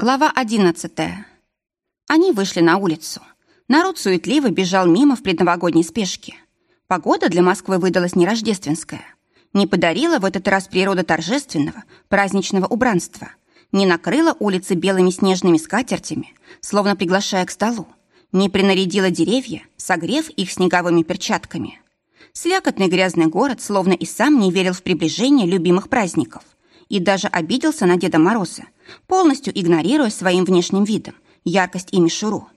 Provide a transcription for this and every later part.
Глава одиннадцатая. Они вышли на улицу. Народ суетливо бежал мимо в предновогодней спешке. Погода для Москвы выдалась нерождественская. Не подарила в этот раз природа торжественного, праздничного убранства. Не накрыла улицы белыми снежными скатертями, словно приглашая к столу. Не принарядила деревья, согрев их снеговыми перчатками. Слякотный грязный город словно и сам не верил в приближение любимых праздников и даже обиделся на Деда Мороза, полностью игнорируя своим внешним видом яркость и мишуру.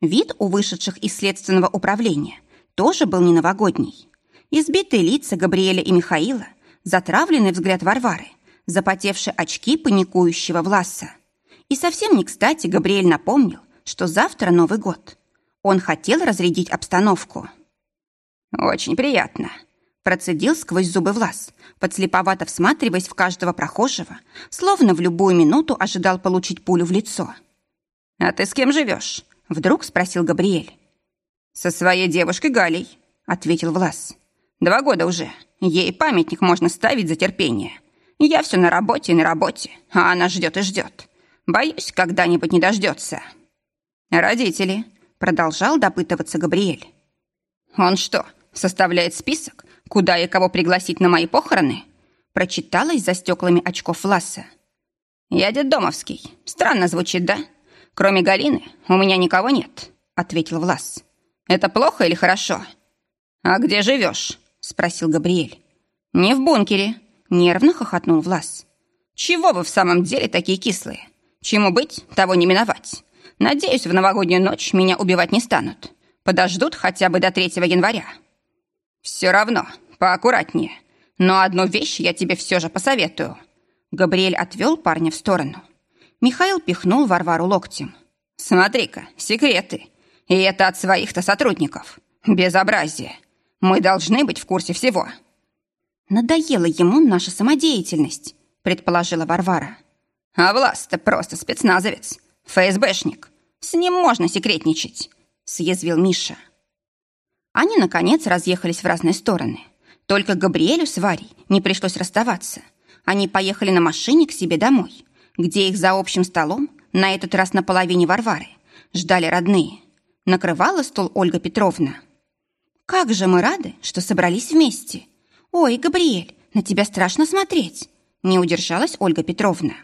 Вид у вышедших из следственного управления тоже был не новогодний. Избитые лица Габриэля и Михаила, затравленный взгляд Варвары, запотевшие очки паникующего Власа. И совсем не кстати Габриэль напомнил, что завтра Новый год. Он хотел разрядить обстановку. «Очень приятно», Процедил сквозь зубы Влас, подслеповато всматриваясь в каждого прохожего, словно в любую минуту ожидал получить пулю в лицо. «А ты с кем живешь?» — вдруг спросил Габриэль. «Со своей девушкой Галей», — ответил Влас. «Два года уже. Ей памятник можно ставить за терпение. Я все на работе и на работе, а она ждет и ждет. Боюсь, когда-нибудь не дождется». «Родители», — продолжал допытываться Габриэль. «Он что, составляет список, куда и кого пригласить на мои похороны?» Прочиталась за стеклами очков Власа. «Я детдомовский. Странно звучит, да? Кроме Галины у меня никого нет», — ответил Влас. «Это плохо или хорошо?» «А где живешь?» — спросил Габриэль. «Не в бункере», — нервно хохотнул Влас. «Чего вы в самом деле такие кислые? Чему быть, того не миновать. Надеюсь, в новогоднюю ночь меня убивать не станут. Подождут хотя бы до 3 января». «Все равно, поаккуратнее. Но одну вещь я тебе все же посоветую». Габриэль отвел парня в сторону. Михаил пихнул Варвару локтем. «Смотри-ка, секреты. И это от своих-то сотрудников. Безобразие. Мы должны быть в курсе всего». «Надоела ему наша самодеятельность», — предположила Варвара. «А Влас-то просто спецназовец, ФСБшник. С ним можно секретничать», — съязвил Миша. Они, наконец, разъехались в разные стороны. Только Габриэлю с Варей не пришлось расставаться. Они поехали на машине к себе домой, где их за общим столом, на этот раз на половине Варвары, ждали родные. Накрывала стол Ольга Петровна. «Как же мы рады, что собрались вместе! Ой, Габриэль, на тебя страшно смотреть!» Не удержалась Ольга Петровна.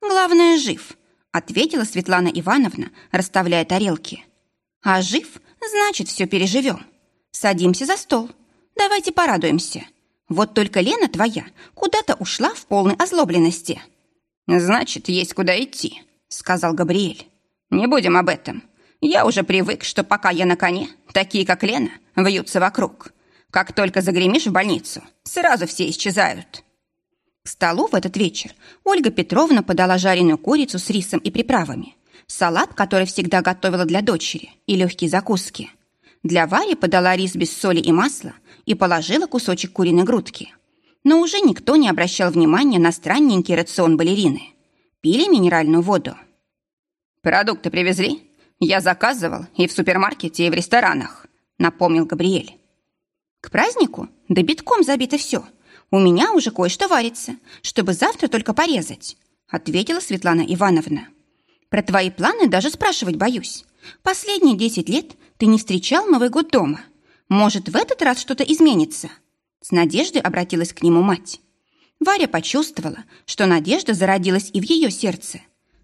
«Главное, жив», — ответила Светлана Ивановна, расставляя тарелки. «А жив, значит, все переживем. Садимся за стол. Давайте порадуемся. Вот только Лена твоя куда-то ушла в полной озлобленности». «Значит, есть куда идти», — сказал Габриэль. «Не будем об этом. Я уже привык, что пока я на коне, такие, как Лена, вьются вокруг. Как только загремишь в больницу, сразу все исчезают». К столу в этот вечер Ольга Петровна подала жареную курицу с рисом и приправами, салат, который всегда готовила для дочери, и легкие закуски. Для Вари подала рис без соли и масла и положила кусочек куриной грудки. Но уже никто не обращал внимания на странненький рацион балерины. Пили минеральную воду. «Продукты привезли? Я заказывал и в супермаркете, и в ресторанах», напомнил Габриэль. «К празднику? Да битком забито все. У меня уже кое-что варится, чтобы завтра только порезать», ответила Светлана Ивановна. «Про твои планы даже спрашивать боюсь. Последние десять лет ты не встречал Новый год дома. Может, в этот раз что-то изменится?» С надеждой обратилась к нему мать. Варя почувствовала, что надежда зародилась и в ее сердце.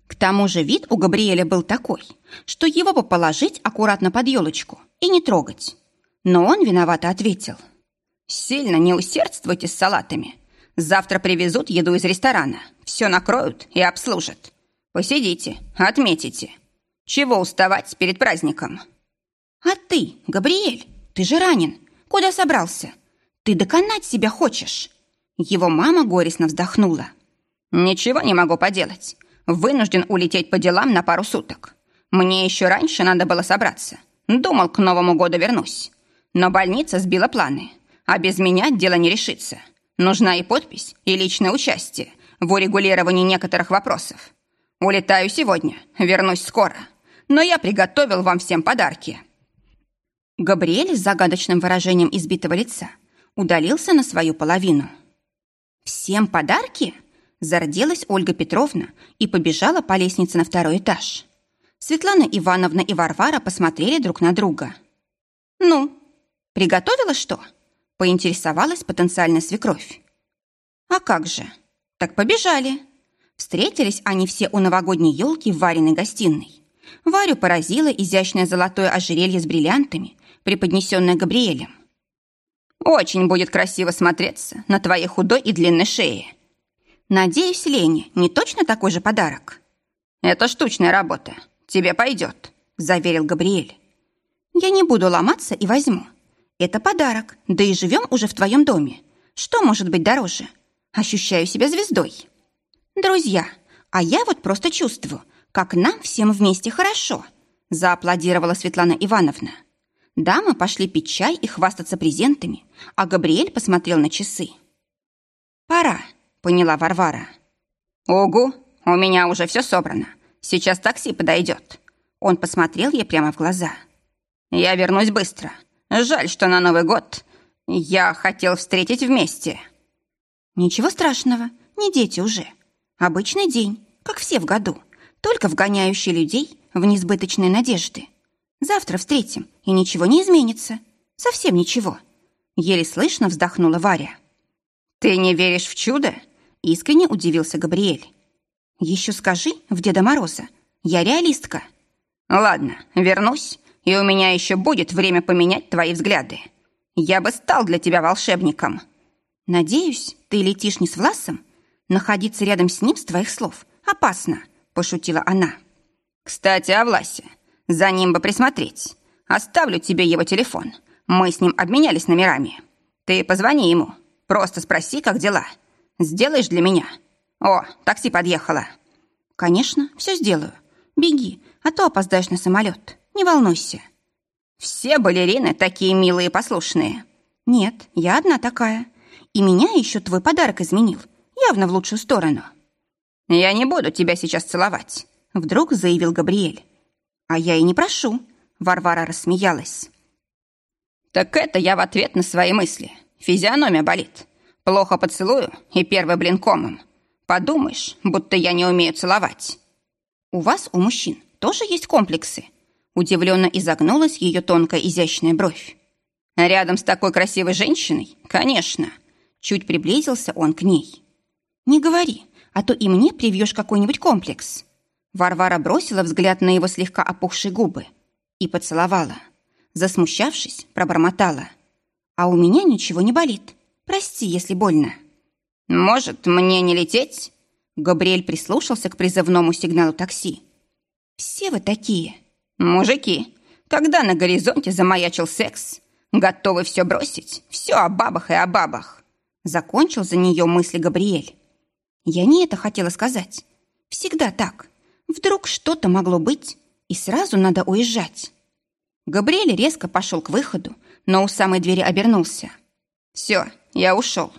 К тому же вид у Габриэля был такой, что его бы положить аккуратно под елочку и не трогать. Но он виновато ответил. «Сильно не усердствуйте с салатами. Завтра привезут еду из ресторана, все накроют и обслужат. Посидите, отметите. Чего уставать перед праздником?» «А ты, Габриэль, ты же ранен. Куда собрался? Ты доконать себя хочешь?» Его мама горестно вздохнула. «Ничего не могу поделать. Вынужден улететь по делам на пару суток. Мне еще раньше надо было собраться. Думал, к Новому году вернусь. Но больница сбила планы. А без меня дело не решится. Нужна и подпись, и личное участие в урегулировании некоторых вопросов. Улетаю сегодня, вернусь скоро. Но я приготовил вам всем подарки». Габриэль с загадочным выражением избитого лица удалился на свою половину. «Всем подарки?» Зарделась Ольга Петровна и побежала по лестнице на второй этаж. Светлана Ивановна и Варвара посмотрели друг на друга. «Ну, приготовила что?» – поинтересовалась потенциальная свекровь. «А как же? Так побежали!» Встретились они все у новогодней елки в Вариной гостиной. Варю поразило изящное золотое ожерелье с бриллиантами, преподнесенное Габриэлем. «Очень будет красиво смотреться на твоей худой и длинной шее», Надеюсь, Лене не точно такой же подарок? Это штучная работа. Тебе пойдет, заверил Габриэль. Я не буду ломаться и возьму. Это подарок, да и живем уже в твоем доме. Что может быть дороже? Ощущаю себя звездой. Друзья, а я вот просто чувствую, как нам всем вместе хорошо, зааплодировала Светлана Ивановна. Дамы пошли пить чай и хвастаться презентами, а Габриэль посмотрел на часы. «Пора», поняла Варвара. «Угу, у меня уже все собрано. Сейчас такси подойдет». Он посмотрел ей прямо в глаза. «Я вернусь быстро. Жаль, что на Новый год я хотел встретить вместе». «Ничего страшного, не дети уже. Обычный день, как все в году, только вгоняющий людей в несбыточные надежды. Завтра встретим, и ничего не изменится. Совсем ничего». Еле слышно вздохнула Варя. «Ты не веришь в чудо?» Искренне удивился Габриэль. «Еще скажи в Деда Мороза. Я реалистка». «Ладно, вернусь, и у меня еще будет время поменять твои взгляды. Я бы стал для тебя волшебником». «Надеюсь, ты летишь не с Власом? Находиться рядом с ним, с твоих слов, опасно», – пошутила она. «Кстати, о Власе. За ним бы присмотреть. Оставлю тебе его телефон. Мы с ним обменялись номерами. Ты позвони ему. Просто спроси, как дела. Сделаешь для меня? О, такси подъехало. Конечно, все сделаю. Беги, а то опоздаешь на самолет. Не волнуйся. Все балерины такие милые и послушные. Нет, я одна такая. И меня еще твой подарок изменил. Явно в лучшую сторону. Я не буду тебя сейчас целовать. Вдруг заявил Габриэль. А я и не прошу. Варвара рассмеялась. Так это я в ответ на свои мысли. Физиономия болит. Плохо поцелую и первый блин комом. Подумаешь, будто я не умею целовать. У вас, у мужчин, тоже есть комплексы? Удивленно изогнулась ее тонкая изящная бровь. Рядом с такой красивой женщиной? Конечно. Чуть приблизился он к ней. Не говори, а то и мне привьешь какой-нибудь комплекс. Варвара бросила взгляд на его слегка опухшие губы и поцеловала. Засмущавшись, пробормотала. А у меня ничего не болит. Прости, если больно». «Может, мне не лететь?» Габриэль прислушался к призывному сигналу такси. «Все вы такие». «Мужики, когда на горизонте замаячил секс, готовы все бросить, все о бабах и о бабах». Закончил за нее мысли Габриэль. «Я не это хотела сказать. Всегда так. Вдруг что-то могло быть, и сразу надо уезжать». Габриэль резко пошел к выходу, но у самой двери обернулся. «Все, я ушел.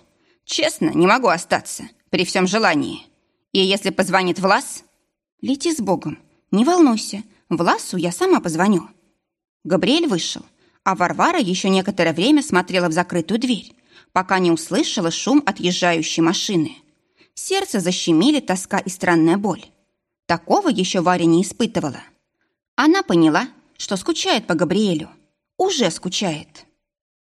Честно, не могу остаться, при всем желании. И если позвонит Влас... Лети с Богом. Не волнуйся, Власу я сама позвоню. Габриэль вышел, а Варвара еще некоторое время смотрела в закрытую дверь, пока не услышала шум отъезжающей машины. Сердце защемили тоска и странная боль. Такого еще Варя не испытывала. Она поняла, что скучает по Габриэлю. Уже скучает.